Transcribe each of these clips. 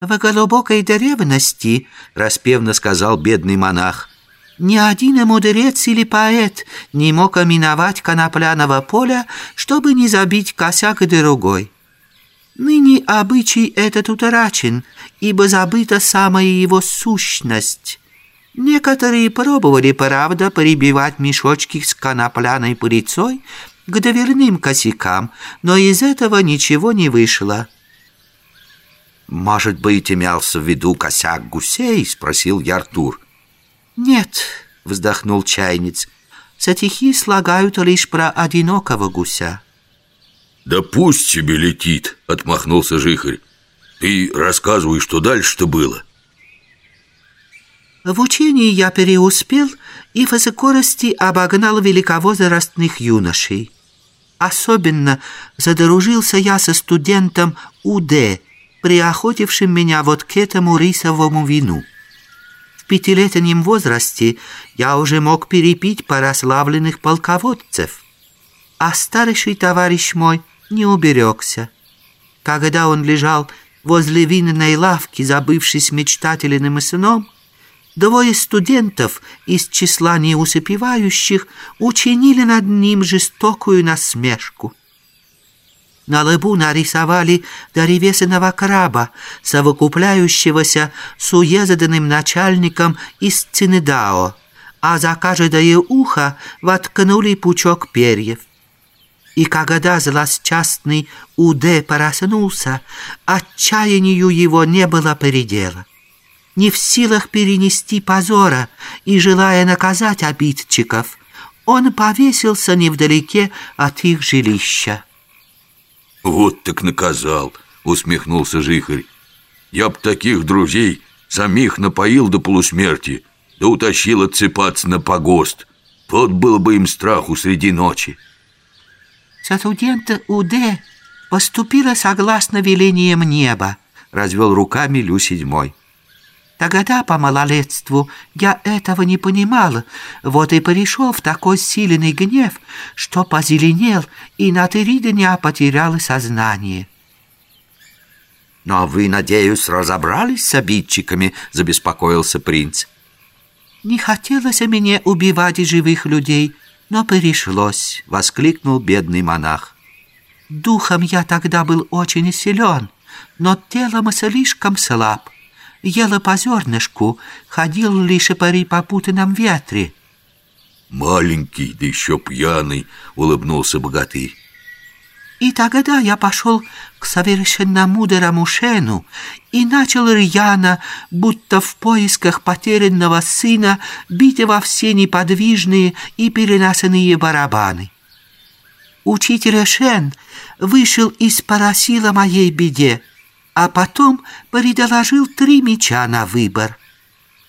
В глубокой древности, распевно сказал бедный монах, ни один мудрец или поэт не мог миновать конопляного поля, чтобы не забить косяк другой. Ныне обычай этот утрачен, ибо забыта самая его сущность. Некоторые пробовали, правда, прибивать мешочки с конопляной пыльцой к дверным косякам, но из этого ничего не вышло. «Может быть, имелся в виду косяк гусей?» — спросил я Артур. «Нет», — вздохнул чайниц, — «стихи слагают лишь про одинокого гуся». «Да пусть тебе летит», — отмахнулся Жихарь. «Ты рассказывай, что дальше-то было». В учении я переуспел и в скорости обогнал великовозрастных юношей. Особенно задружился я со студентом УД, приохотившим меня вот к этому рисовому вину. В пятилетнем возрасте я уже мог перепить прославленных полководцев, а старший товарищ мой не уберегся. Когда он лежал возле винной лавки, забывшись мечтательным сном, двое студентов из числа неусыпевающих учинили над ним жестокую насмешку. На лбу нарисовали доревесенного краба, совокупляющегося с уездным начальником из Цинедао, а за каждое ухо воткнули пучок перьев. И когда злосчастный Уде проснулся, отчаянию его не было предела. Не в силах перенести позора и желая наказать обидчиков, он повесился невдалеке от их жилища. «Вот так наказал!» — усмехнулся Жихарь. «Я б таких друзей самих напоил до полусмерти, да утащил отсыпаться на погост. Тот был бы им страху среди ночи». «Студент УД поступила согласно велениям неба», — развел руками Лю седьмой. Тогда по малолетству я этого не понимал, вот и перешел в такой сильный гнев, что позеленел и на три дня потерял сознание. «Но вы, надеюсь, разобрались с обидчиками?» — забеспокоился принц. «Не хотелось мне убивать живых людей, но пришлось», — воскликнул бедный монах. «Духом я тогда был очень силен, но телом слишком слаб» ела по зернышку, ходил лишь при попутанном ветре. «Маленький, да еще пьяный», — улыбнулся богатырь. И тогда я пошел к совершенно мудрому Шену и начал рьяно, будто в поисках потерянного сына, бить во все неподвижные и переносенные барабаны. Учитель Шен вышел из парасила моей беде, а потом предложил три меча на выбор.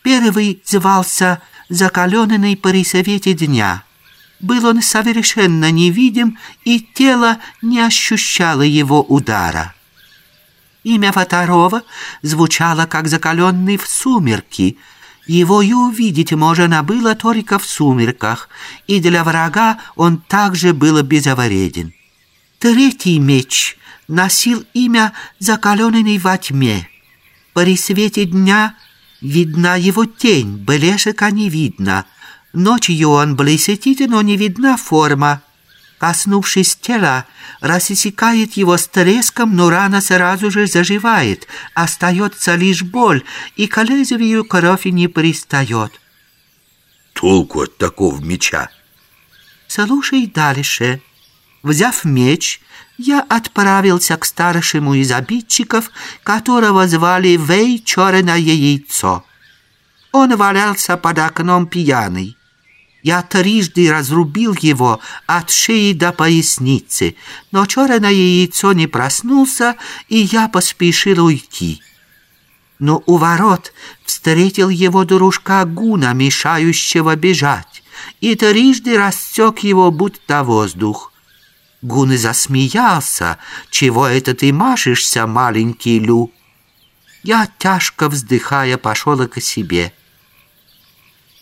Первый звался «Закаленный при свете дня». Был он совершенно невидим, и тело не ощущало его удара. Имя второго звучало как «Закаленный в сумерки», его и увидеть можно было только в сумерках, и для врага он также был безвреден. Третий меч носил имя «Закаленный во тьме». При свете дня видна его тень, блешика не видно. Ночью он блестит, но не видна форма. Коснувшись тела, рассекает его с треском, но рана сразу же заживает. Остается лишь боль, и к лезвию кровь не пристает. Толку от такого меча? Слушай дальше. Взяв меч, я отправился к старшему из обидчиков, которого звали Вей Черное Яйцо. Он валялся под окном пьяный. Я трижды разрубил его от шеи до поясницы, но черное яйцо не проснулся, и я поспешил уйти. Но у ворот встретил его дружка Гуна, мешающего бежать, и трижды рассек его, будто воздух. Гун засмеялся. «Чего это ты машешься, маленький Лю?» Я, тяжко вздыхая, пошел к себе.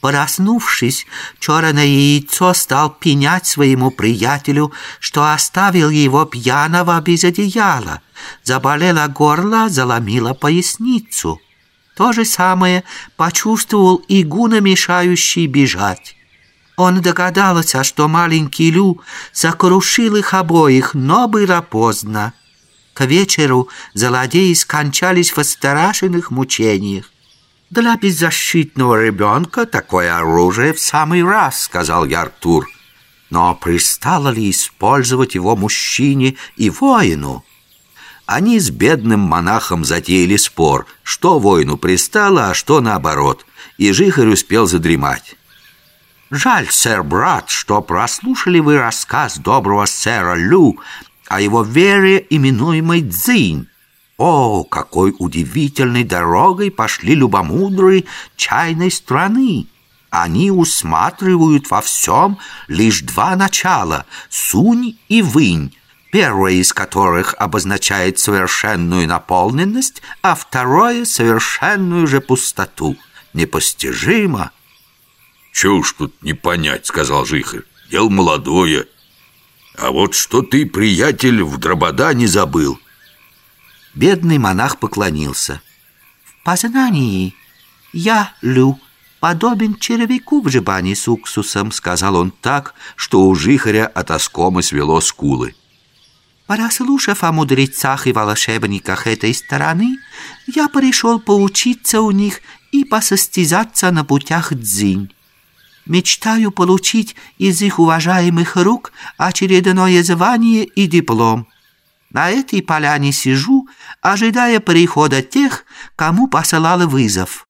Проснувшись, черное яйцо стал пенять своему приятелю, что оставил его пьяного без одеяла. Заболело горло, заломило поясницу. То же самое почувствовал и Гуна, мешающий бежать. Он догадался, что маленький Лю сокрушил их обоих, но было поздно. К вечеру злодеи скончались в страшных мучениях. «Для беззащитного ребенка такое оружие в самый раз», — сказал я Артур. «Но пристало ли использовать его мужчине и воину?» Они с бедным монахом затеяли спор, что воину пристало, а что наоборот, и Жихарь успел задремать. «Жаль, сэр-брат, что прослушали вы рассказ доброго сэра Лю о его вере, именуемой Дзинь. О, какой удивительной дорогой пошли любомудрые чайной страны! Они усматривают во всем лишь два начала — сунь и вынь, первое из которых обозначает совершенную наполненность, а второе — совершенную же пустоту. Непостижимо. «Чушь тут не понять», — сказал Жихарь. «Дело молодое. А вот что ты, приятель, в дробода не забыл». Бедный монах поклонился. «В познании я, Лю, подобен червяку в жебане с уксусом», сказал он так, что у Жихаря от оскома свело скулы. Пораслушав о мудрецах и волшебниках этой стороны, я пришел поучиться у них и посостязаться на путях дзинь. Мечтаю получить из их уважаемых рук очередное звание и диплом. На этой поляне сижу, ожидая прихода тех, кому посылал вызов.